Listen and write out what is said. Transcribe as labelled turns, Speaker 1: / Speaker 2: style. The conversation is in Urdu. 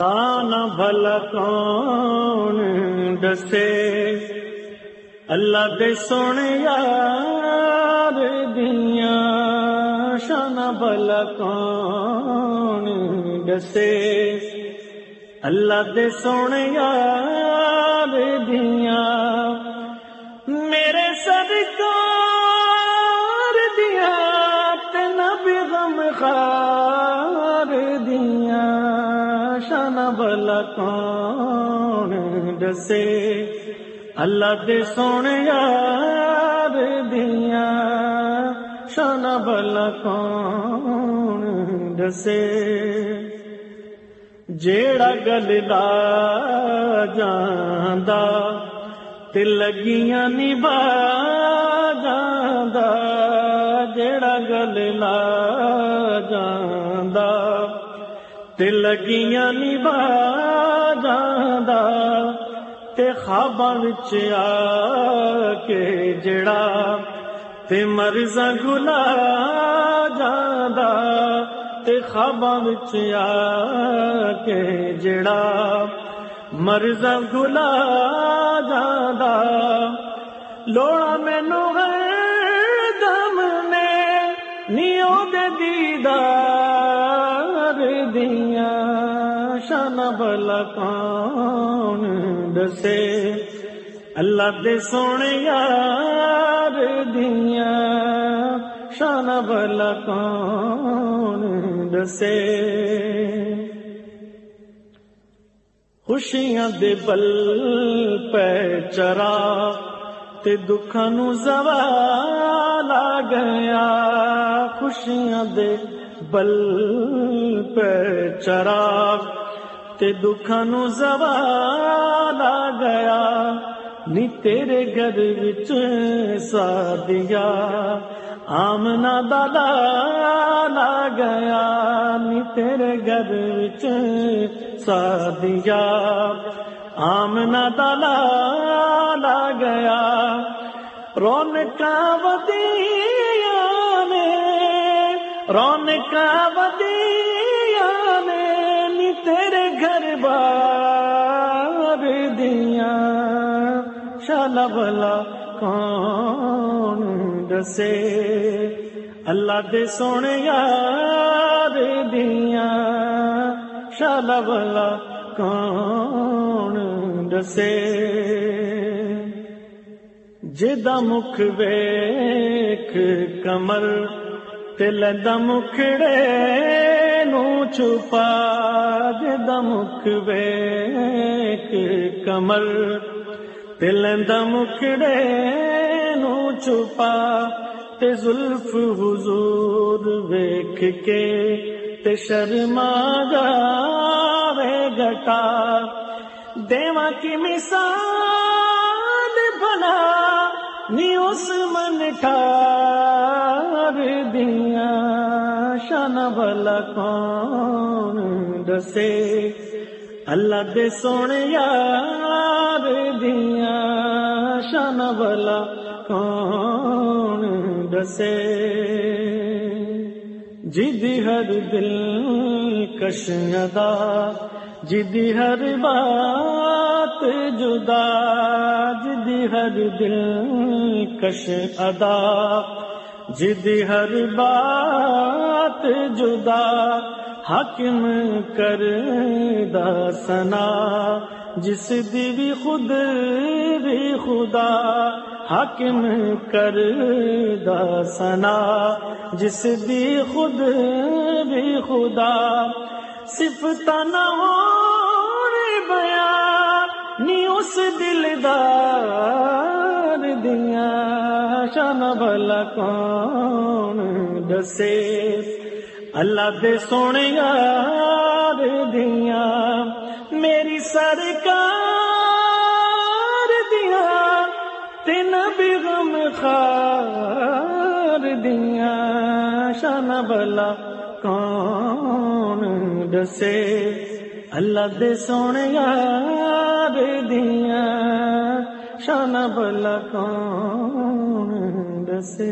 Speaker 1: تانا بھلا کون دسے اللہ دے سونے یار دیا شان بھلا کون دسے اللہ دے سونے یار دیا میرے سرکار دیا تین بھی غم خار دیا شان بھلا کون دسے؟ اللہ دے سونے یار دیا۔ شان بھلا کون دسے؟ جیڑا گل لا جاندا تے لگیاں نبھا جاندا۔ جیڑا گل لا جاندا لگیاں نبھا جاندا تے خواباں وچ آ کے جڑا تے مرزا گلا جاندا تے خواباں وچ آ کے جڑا مرزا گلا جاندا لوڑا مینو ہے دم نے نیو دے دیدار دیاں شان بلا کون دسے؟ اللہ دے سونے یار دیا، شان بلا کون دسے؟ خوشیاں دے بل پہ چرا، تے دکھاں نو زوال آ گیا۔ خوشیاں دے بل پہ چرا تے دکھاں نو زوال آ گیا۔ نی تیرے گھر وچ سادیا آمنا دادا لا گیا۔ نی تیرے گھر وچ سادیا آمنا دادا لا گیا۔ رونقاں ودیا نے رونقاں ودیا نے تیرے گھر بار دیا شالا بلا کون دسے؟ اللہ دے سونے یار دیا شالا بلا کون دسے؟ جدا مکھ ویک کمر تل دمکھڑے نو چھپا جدا مکھ ویک کمر تل دمکھڑے نو چھپا تے زلف حضور ویکھ کے تے شرما جاوے گٹا دیواں کی مثال بنا نی اس من ٹھار دیا شان بلا کون دسے؟ اللہ دے سونے یار دیا شان بلا کون دسے؟ جدی ہر دل کش ادا جدی ہر بات جدا، جدی ہر دل کش ادا۔ جدی ہر بات جدا، حاکم کر دا سنا جس دی بھی خود بھی خدا، حاکم کر دا سنا جس دی خود بھی خدا صفت نہ ہو بیا نی اس دلدار دیا شان بلا کون دسے؟ اللہ دے سونے یار دیا، میری سرکار دیا، تین بھی غم خار دیا۔ شان بلا کون دسے؟ اللہ دے سونے یار دیا۔ شان بلا کون دسے؟